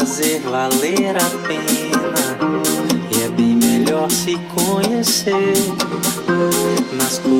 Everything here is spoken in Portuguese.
fazer valer a pena. E é bem melhor se conhecer. Nas coisas